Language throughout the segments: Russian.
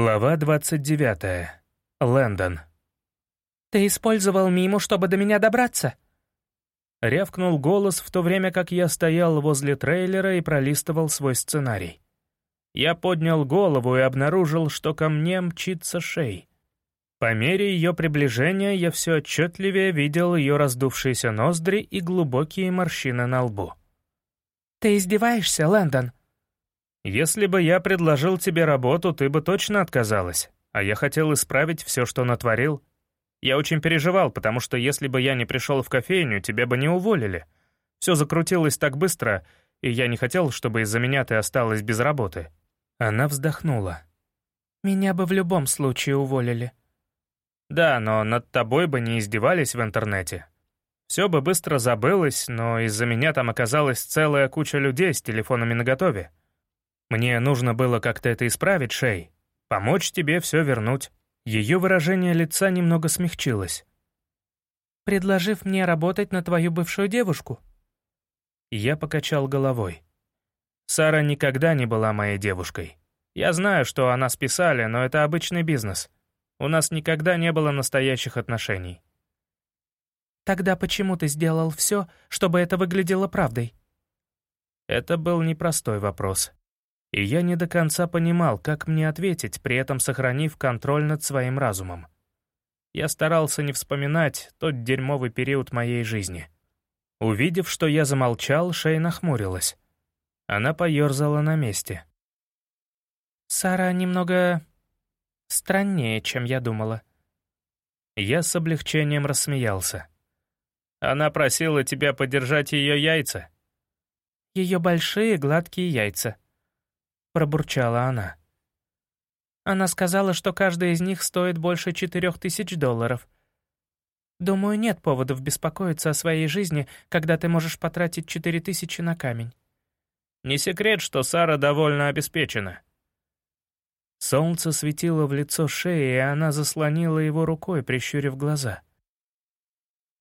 Глава 29. Лэндон. «Ты использовал миму, чтобы до меня добраться?» Рявкнул голос, в то время как я стоял возле трейлера и пролистывал свой сценарий. Я поднял голову и обнаружил, что ко мне мчится шей. По мере ее приближения я все отчетливее видел ее раздувшиеся ноздри и глубокие морщины на лбу. «Ты издеваешься, Лэндон?» «Если бы я предложил тебе работу, ты бы точно отказалась, а я хотел исправить все, что натворил. Я очень переживал, потому что если бы я не пришел в кофейню, тебя бы не уволили. Все закрутилось так быстро, и я не хотел, чтобы из-за меня ты осталась без работы». Она вздохнула. «Меня бы в любом случае уволили». «Да, но над тобой бы не издевались в интернете. Все бы быстро забылось, но из-за меня там оказалась целая куча людей с телефонами наготове. Мне нужно было как-то это исправить, Шей. Помочь тебе все вернуть. Ее выражение лица немного смягчилось. «Предложив мне работать на твою бывшую девушку?» Я покачал головой. Сара никогда не была моей девушкой. Я знаю, что она списали, но это обычный бизнес. У нас никогда не было настоящих отношений. Тогда почему ты сделал все, чтобы это выглядело правдой? Это был непростой вопрос и я не до конца понимал, как мне ответить, при этом сохранив контроль над своим разумом. Я старался не вспоминать тот дерьмовый период моей жизни. Увидев, что я замолчал, Шей нахмурилась. Она поерзала на месте. «Сара немного... страннее, чем я думала». Я с облегчением рассмеялся. «Она просила тебя подержать ее яйца?» «Ее большие гладкие яйца», пробурчала она. Она сказала, что каждая из них стоит больше четырех тысяч долларов. Думаю, нет поводов беспокоиться о своей жизни, когда ты можешь потратить четыре тысячи на камень. Не секрет, что Сара довольно обеспечена. Солнце светило в лицо шеи, и она заслонила его рукой, прищурив глаза.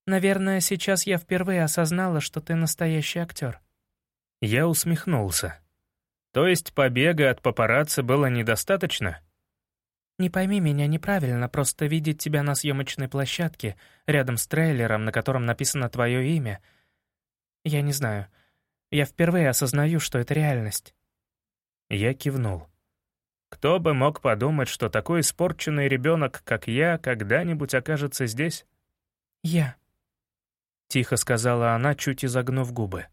«Наверное, сейчас я впервые осознала, что ты настоящий актер». Я усмехнулся. То есть побега от папарацци было недостаточно? Не пойми меня неправильно, просто видеть тебя на съемочной площадке, рядом с трейлером, на котором написано твое имя. Я не знаю. Я впервые осознаю, что это реальность. Я кивнул. Кто бы мог подумать, что такой испорченный ребенок, как я, когда-нибудь окажется здесь? Я. Тихо сказала она, чуть изогнув губы.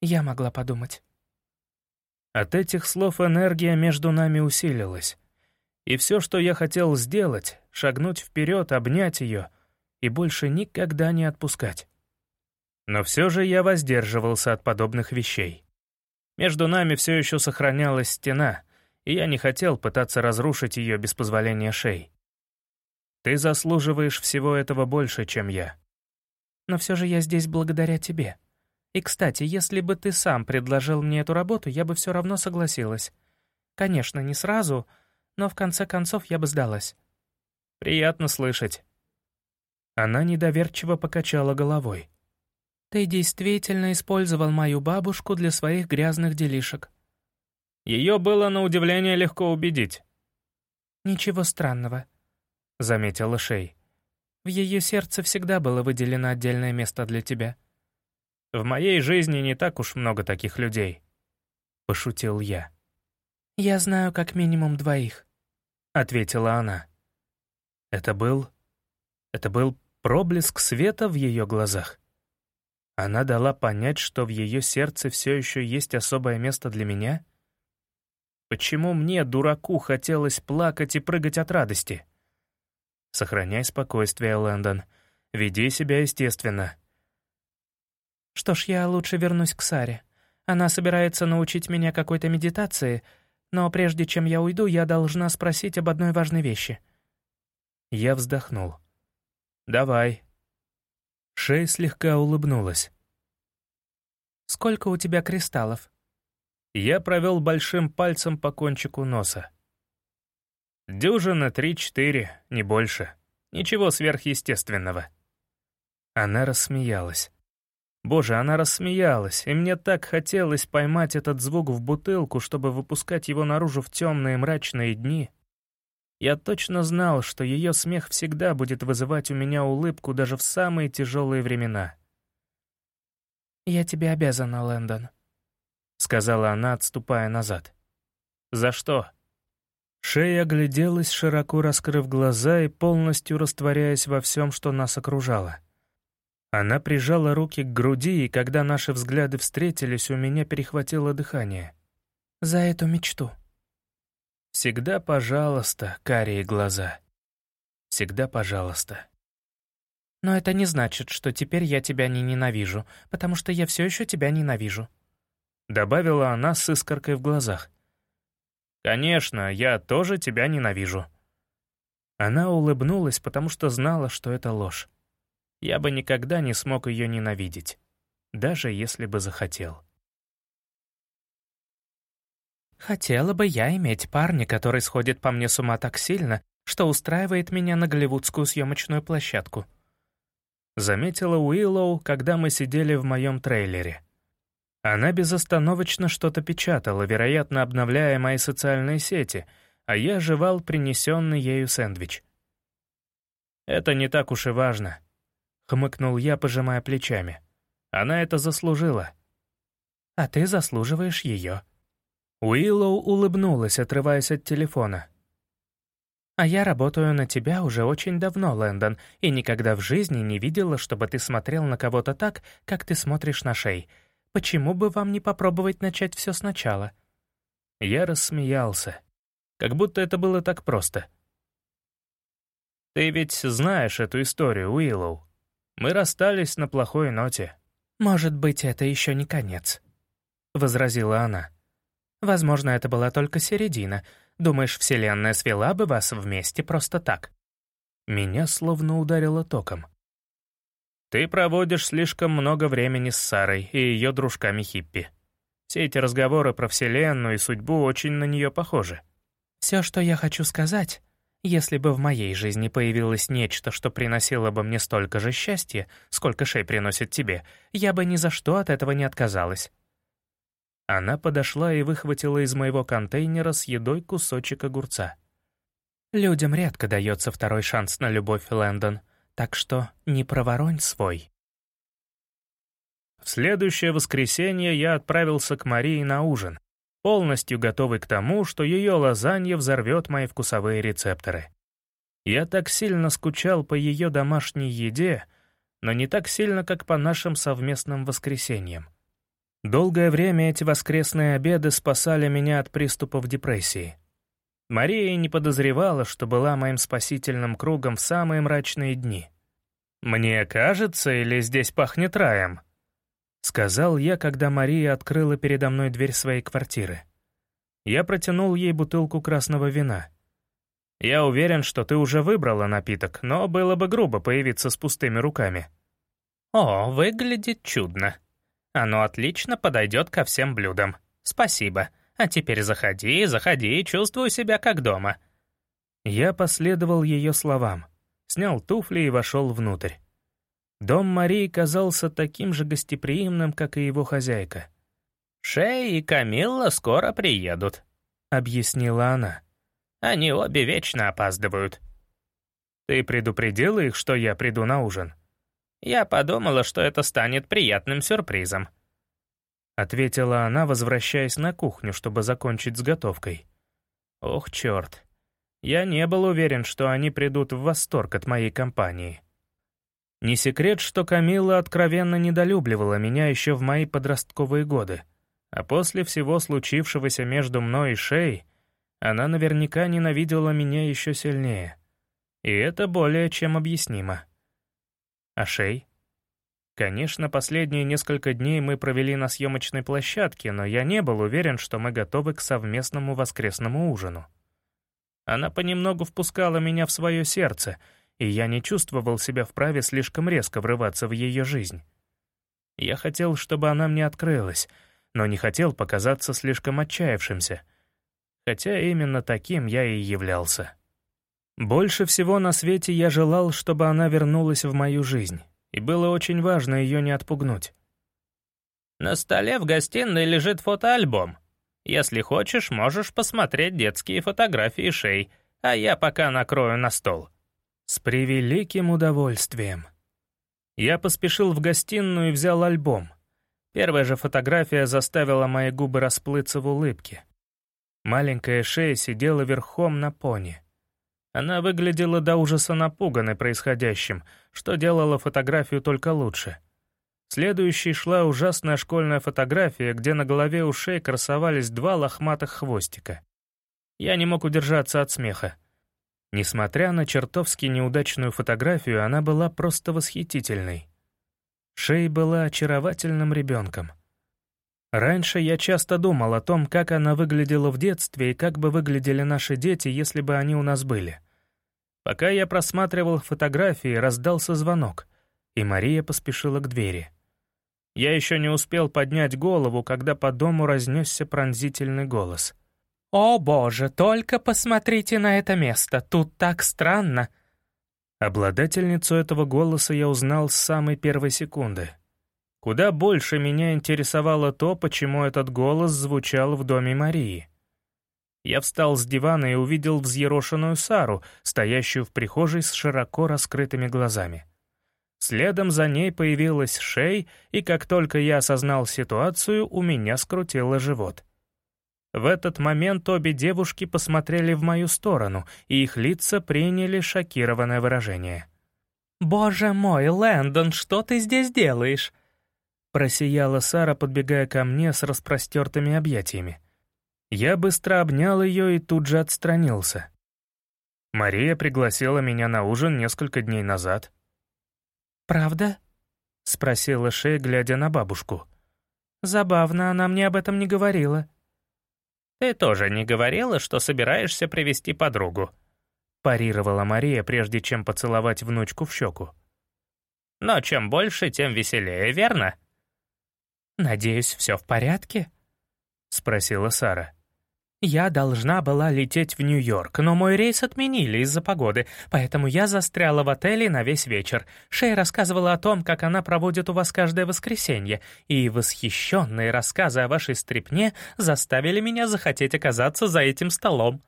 Я могла подумать. От этих слов энергия между нами усилилась. И все, что я хотел сделать, шагнуть вперед, обнять ее и больше никогда не отпускать. Но все же я воздерживался от подобных вещей. Между нами все еще сохранялась стена, и я не хотел пытаться разрушить ее без позволения шей. Ты заслуживаешь всего этого больше, чем я. Но все же я здесь благодаря тебе. И, кстати, если бы ты сам предложил мне эту работу, я бы все равно согласилась. Конечно, не сразу, но в конце концов я бы сдалась. Приятно слышать. Она недоверчиво покачала головой. Ты действительно использовал мою бабушку для своих грязных делишек. Ее было на удивление легко убедить. «Ничего странного», — заметила Шей. «В ее сердце всегда было выделено отдельное место для тебя». В моей жизни не так уж много таких людей», — пошутил я. «Я знаю как минимум двоих», — ответила она. Это был... Это был проблеск света в ее глазах. Она дала понять, что в ее сердце все еще есть особое место для меня? Почему мне, дураку, хотелось плакать и прыгать от радости? Сохраняй спокойствие, Лэндон. Веди себя естественно. Что ж, я лучше вернусь к Саре. Она собирается научить меня какой-то медитации, но прежде чем я уйду, я должна спросить об одной важной вещи». Я вздохнул. «Давай». Шей слегка улыбнулась. «Сколько у тебя кристаллов?» Я провел большим пальцем по кончику носа. «Дюжина три-четыре, не больше. Ничего сверхъестественного». Она рассмеялась. Боже, она рассмеялась, и мне так хотелось поймать этот звук в бутылку, чтобы выпускать его наружу в темные мрачные дни. Я точно знал, что ее смех всегда будет вызывать у меня улыбку даже в самые тяжелые времена. «Я тебе обязана, Лэндон», — сказала она, отступая назад. «За что?» Шея огляделась, широко раскрыв глаза и полностью растворяясь во всем, что нас окружало. Она прижала руки к груди, и когда наши взгляды встретились, у меня перехватило дыхание. «За эту мечту». «Всегда пожалуйста, карие глаза. Всегда пожалуйста». «Но это не значит, что теперь я тебя не ненавижу, потому что я все еще тебя ненавижу», — добавила она с искоркой в глазах. «Конечно, я тоже тебя ненавижу». Она улыбнулась, потому что знала, что это ложь. Я бы никогда не смог ее ненавидеть, даже если бы захотел. Хотела бы я иметь парня, который сходит по мне с ума так сильно, что устраивает меня на голливудскую съемочную площадку. Заметила Уиллоу, когда мы сидели в моем трейлере. Она безостановочно что-то печатала, вероятно, обновляя мои социальные сети, а я жевал принесенный ею сэндвич. «Это не так уж и важно», — хмыкнул я, пожимая плечами. «Она это заслужила». «А ты заслуживаешь ее», Уиллоу улыбнулась, отрываясь от телефона. «А я работаю на тебя уже очень давно, Лэндон, и никогда в жизни не видела, чтобы ты смотрел на кого-то так, как ты смотришь на Шей. Почему бы вам не попробовать начать все сначала?» Я рассмеялся. Как будто это было так просто. «Ты ведь знаешь эту историю, Уиллоу. Мы расстались на плохой ноте». «Может быть, это еще не конец», — возразила она. Возможно, это была только середина. Думаешь, Вселенная свела бы вас вместе просто так?» Меня словно ударило током. «Ты проводишь слишком много времени с Сарой и ее дружками хиппи. Все эти разговоры про Вселенную и судьбу очень на нее похожи». «Все, что я хочу сказать, если бы в моей жизни появилось нечто, что приносило бы мне столько же счастья, сколько Шей приносит тебе, я бы ни за что от этого не отказалась. Она подошла и выхватила из моего контейнера с едой кусочек огурца. «Людям редко дается второй шанс на любовь, Лэндон, так что не проворонь свой». В следующее воскресенье я отправился к Марии на ужин, полностью готовый к тому, что ее лазанья взорвет мои вкусовые рецепторы. Я так сильно скучал по ее домашней еде, но не так сильно, как по нашим совместным воскресеньям. Долгое время эти воскресные обеды спасали меня от приступов депрессии. Мария не подозревала, что была моим спасительным кругом в самые мрачные дни. «Мне кажется, или здесь пахнет раем?» — сказал я, когда Мария открыла передо мной дверь своей квартиры. Я протянул ей бутылку красного вина. «Я уверен, что ты уже выбрала напиток, но было бы грубо появиться с пустыми руками». «О, выглядит чудно», оно отлично подойдет ко всем блюдам. Спасибо. А теперь заходи, заходи, чувствую себя как дома». Я последовал ее словам, снял туфли и вошел внутрь. Дом Марии казался таким же гостеприимным, как и его хозяйка. «Шей и Камилла скоро приедут», — объяснила она. «Они обе вечно опаздывают». «Ты предупредила их, что я приду на ужин?» Я подумала, что это станет приятным сюрпризом. Ответила она, возвращаясь на кухню, чтобы закончить с готовкой. Ох, черт. Я не был уверен, что они придут в восторг от моей компании. Не секрет, что Камила откровенно недолюбливала меня еще в мои подростковые годы, а после всего случившегося между мной и Шей, она наверняка ненавидела меня еще сильнее. И это более чем объяснимо. А Шей? Конечно, последние несколько дней мы провели на съемочной площадке, но я не был уверен, что мы готовы к совместному воскресному ужину. Она понемногу впускала меня в свое сердце, и я не чувствовал себя вправе слишком резко врываться в ее жизнь. Я хотел, чтобы она мне открылась, но не хотел показаться слишком отчаявшимся, хотя именно таким я и являлся. Больше всего на свете я желал, чтобы она вернулась в мою жизнь, и было очень важно ее не отпугнуть. «На столе в гостиной лежит фотоальбом. Если хочешь, можешь посмотреть детские фотографии Шей. а я пока накрою на стол». С превеликим удовольствием. Я поспешил в гостиную и взял альбом. Первая же фотография заставила мои губы расплыться в улыбке. Маленькая шея сидела верхом на пони. Она выглядела до ужаса напуганной происходящим, что делало фотографию только лучше. Следующей шла ужасная школьная фотография, где на голове у шеи красовались два лохматых хвостика. Я не мог удержаться от смеха. Несмотря на чертовски неудачную фотографию, она была просто восхитительной. Шей была очаровательным ребенком. Раньше я часто думал о том, как она выглядела в детстве и как бы выглядели наши дети, если бы они у нас были. Пока я просматривал фотографии, раздался звонок, и Мария поспешила к двери. Я еще не успел поднять голову, когда по дому разнесся пронзительный голос. «О боже, только посмотрите на это место, тут так странно!» Обладательницу этого голоса я узнал с самой первой секунды — Куда больше меня интересовало то, почему этот голос звучал в доме Марии. Я встал с дивана и увидел взъерошенную Сару, стоящую в прихожей с широко раскрытыми глазами. Следом за ней появилась Шей, и как только я осознал ситуацию, у меня скрутило живот. В этот момент обе девушки посмотрели в мою сторону, и их лица приняли шокированное выражение. «Боже мой, Лэндон, что ты здесь делаешь?» Просияла Сара, подбегая ко мне с распростертыми объятиями. Я быстро обнял ее и тут же отстранился. Мария пригласила меня на ужин несколько дней назад. «Правда?» — спросила Шей, глядя на бабушку. «Забавно, она мне об этом не говорила». «Ты тоже не говорила, что собираешься привести подругу?» — парировала Мария, прежде чем поцеловать внучку в щеку. «Но чем больше, тем веселее, верно?» «Надеюсь, все в порядке?» — спросила Сара. «Я должна была лететь в Нью-Йорк, но мой рейс отменили из-за погоды, поэтому я застряла в отеле на весь вечер. Шей рассказывала о том, как она проводит у вас каждое воскресенье, и восхищенные рассказы о вашей стрипне заставили меня захотеть оказаться за этим столом».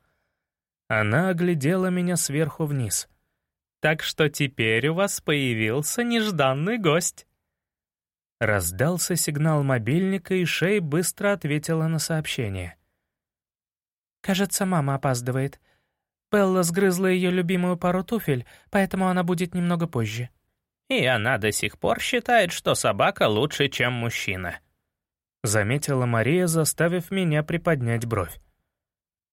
Она оглядела меня сверху вниз. «Так что теперь у вас появился нежданный гость». Раздался сигнал мобильника, и Шей быстро ответила на сообщение. «Кажется, мама опаздывает. Белла сгрызла ее любимую пару туфель, поэтому она будет немного позже». «И она до сих пор считает, что собака лучше, чем мужчина», — заметила Мария, заставив меня приподнять бровь.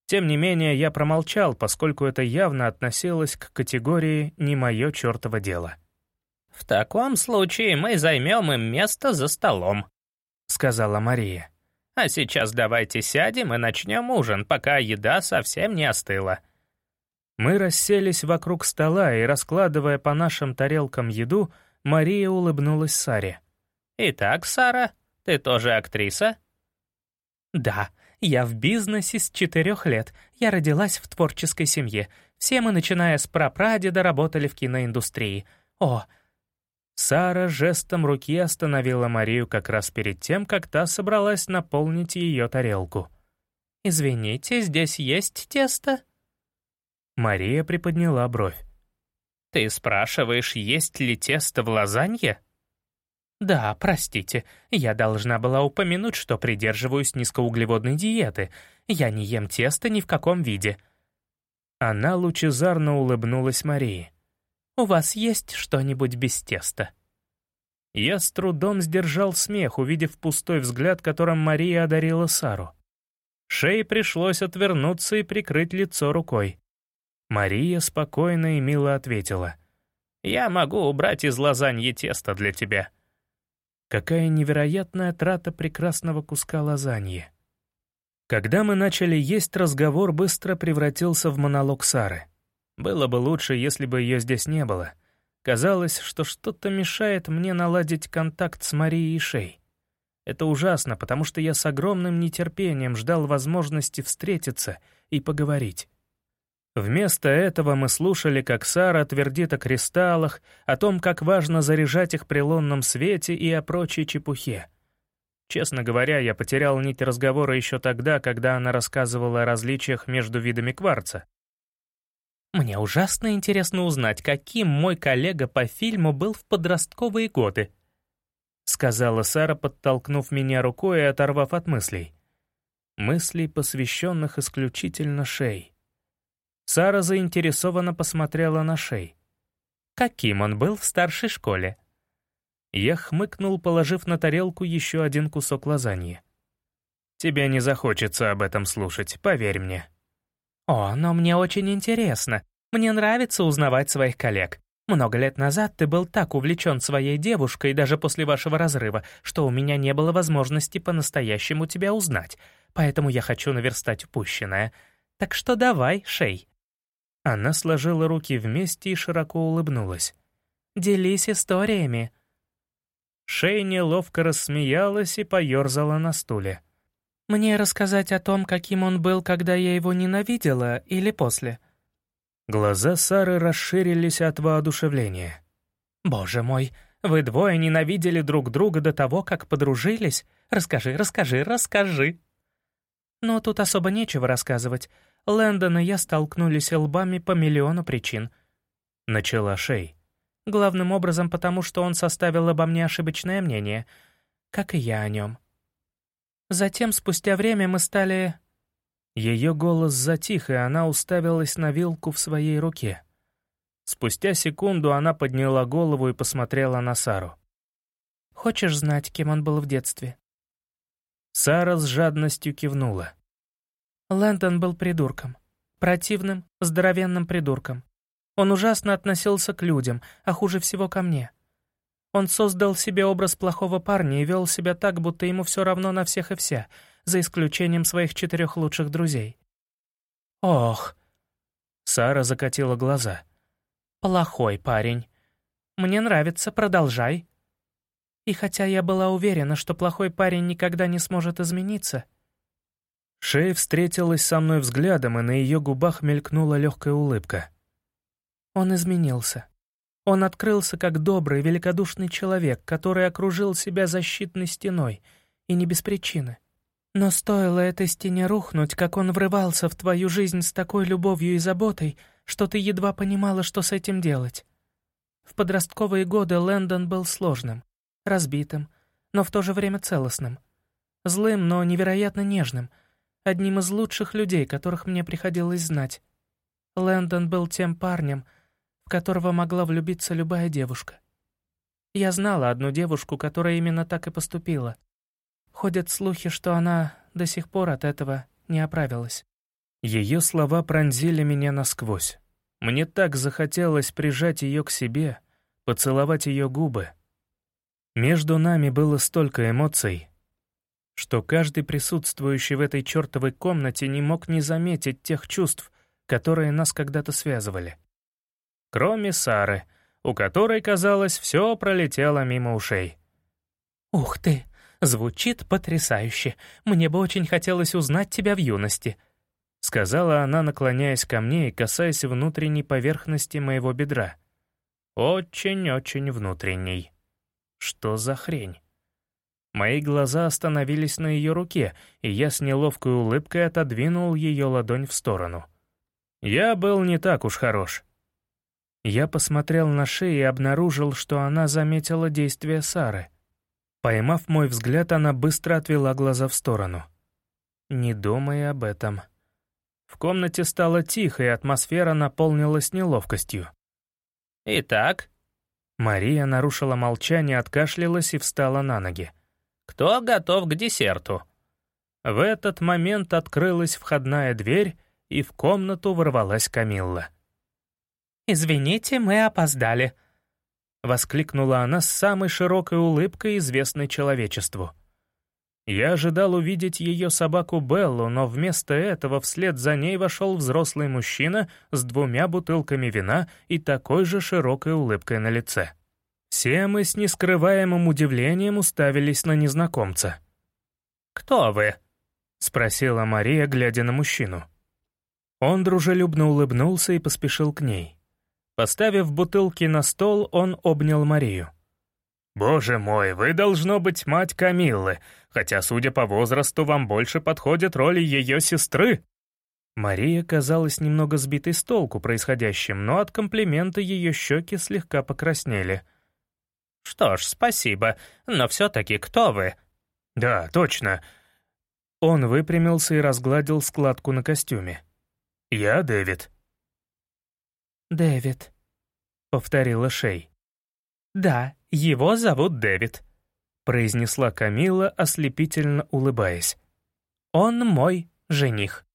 Тем не менее, я промолчал, поскольку это явно относилось к категории «не мое чертово дело». «В таком случае мы займем им место за столом», — сказала Мария. «А сейчас давайте сядем и начнем ужин, пока еда совсем не остыла». Мы расселись вокруг стола, и, раскладывая по нашим тарелкам еду, Мария улыбнулась Саре. «Итак, Сара, ты тоже актриса?» «Да, я в бизнесе с четырех лет. Я родилась в творческой семье. Все мы, начиная с прапрадеда, работали в киноиндустрии. О, Сара жестом руки остановила Марию как раз перед тем, как та собралась наполнить ее тарелку. «Извините, здесь есть тесто?» Мария приподняла бровь. «Ты спрашиваешь, есть ли тесто в лазанье?» «Да, простите, я должна была упомянуть, что придерживаюсь низкоуглеводной диеты. Я не ем тесто ни в каком виде». Она лучезарно улыбнулась Марии. У вас есть что-нибудь без теста?» Я с трудом сдержал смех, увидев пустой взгляд, которым Мария одарила Сару. Шее пришлось отвернуться и прикрыть лицо рукой. Мария спокойно и мило ответила. «Я могу убрать из лазаньи тесто для тебя». Какая невероятная трата прекрасного куска лазаньи. Когда мы начали есть, разговор быстро превратился в монолог Сары. Было бы лучше, если бы ее здесь не было. Казалось, что что-то мешает мне наладить контакт с Марией Шей. Это ужасно, потому что я с огромным нетерпением ждал возможности встретиться и поговорить. Вместо этого мы слушали, как Сара твердит о кристаллах, о том, как важно заряжать их при лунном свете и о прочей чепухе. Честно говоря, я потерял нить разговора еще тогда, когда она рассказывала о различиях между видами кварца. Мне ужасно интересно узнать, каким мой коллега по фильму был в подростковые годы», — сказала Сара, подтолкнув меня рукой и оторвав от мыслей. Мыслей, посвященных исключительно Шей. Сара заинтересованно посмотрела на Шей. «Каким он был в старшей школе?» Я хмыкнул, положив на тарелку еще один кусок лазаньи. «Тебе не захочется об этом слушать, поверь мне». «О, но мне очень интересно. Мне нравится узнавать своих коллег. Много лет назад ты был так увлечен своей девушкой даже после вашего разрыва, что у меня не было возможности по-настоящему тебя узнать, поэтому я хочу наверстать упущенное. Так что давай, Шей». Она сложила руки вместе и широко улыбнулась. «Делись историями». Шей неловко рассмеялась и поерзала на стуле. «Мне рассказать о том, каким он был, когда я его ненавидела, или после?» Глаза Сары расширились от воодушевления. «Боже мой, вы двое ненавидели друг друга до того, как подружились? Расскажи, расскажи, расскажи!» Но тут особо нечего рассказывать. Лэндон и я столкнулись лбами по миллиону причин. Начала Шей. Главным образом потому, что он составил обо мне ошибочное мнение, как и я о нем. Затем, спустя время, мы стали ее голос затих, и она уставилась на вилку в своей руке. Спустя секунду она подняла голову и посмотрела на Сару. «Хочешь знать, кем он был в детстве?» Сара с жадностью кивнула. Лэндон был придурком. Противным, здоровенным придурком. Он ужасно относился к людям, а хуже всего ко мне. Он создал себе образ плохого парня и вел себя так, будто ему все равно на всех и вся — за исключением своих четырех лучших друзей. «Ох!» Сара закатила глаза. «Плохой парень. Мне нравится, продолжай». И хотя я была уверена, что плохой парень никогда не сможет измениться... Шей встретилась со мной взглядом, и на ее губах мелькнула легкая улыбка. Он изменился. Он открылся как добрый, великодушный человек, который окружил себя защитной стеной, и не без причины. Но стоило этой стене рухнуть, как он врывался в твою жизнь с такой любовью и заботой, что ты едва понимала, что с этим делать. В подростковые годы Лэндон был сложным, разбитым, но в то же время целостным. Злым, но невероятно нежным, одним из лучших людей, которых мне приходилось знать. Лэндон был тем парнем, которого могла влюбиться любая девушка. Я знала одну девушку, которая именно так и поступила — Ходят слухи, что она до сих пор от этого не оправилась. Ее слова пронзили меня насквозь. Мне так захотелось прижать ее к себе, поцеловать ее губы. Между нами было столько эмоций, что каждый присутствующий в этой чертовой комнате не мог не заметить тех чувств, которые нас когда-то связывали. Кроме Сары, у которой, казалось, все пролетело мимо ушей. «Ух ты!» Звучит потрясающе. Мне бы очень хотелось узнать тебя в юности», — сказала она, наклоняясь ко мне и касаясь внутренней поверхности моего бедра. «Очень-очень внутренней. Что за хрень?» Мои глаза остановились на ее руке, и я с неловкой улыбкой отодвинул ее ладонь в сторону. Я был не так уж хорош. Я посмотрел на шею и обнаружил, что она заметила действия Сары. Поймав мой взгляд, она быстро отвела глаза в сторону. Не думая об этом. В комнате стало тихо, и атмосфера наполнилась неловкостью. «Итак?» Мария нарушила молчание, откашлялась и встала на ноги. «Кто готов к десерту?» В этот момент открылась входная дверь, и в комнату ворвалась Камилла. «Извините, мы опоздали», — воскликнула она с самой широкой улыбкой, известной человечеству. Я ожидал увидеть ее собаку Беллу, но вместо этого вслед за ней вошел взрослый мужчина с двумя бутылками вина и такой же широкой улыбкой на лице. Все мы с нескрываемым удивлением уставились на незнакомца. «Кто вы?» — спросила Мария, глядя на мужчину. Он дружелюбно улыбнулся и поспешил к ней. Поставив бутылки на стол, он обнял Марию. «Боже мой, вы должно быть мать Камиллы, хотя, судя по возрасту, вам больше подходит роли ее сестры». Мария казалась немного сбитой с толку происходящим, но от комплимента ее щеки слегка покраснели. «Что ж, спасибо, но все-таки кто вы?» «Да, точно». Он выпрямился и разгладил складку на костюме. «Я Дэвид». «Дэвид», — повторила Шей. «Да, его зовут Дэвид», — произнесла Камила, ослепительно улыбаясь. «Он мой жених».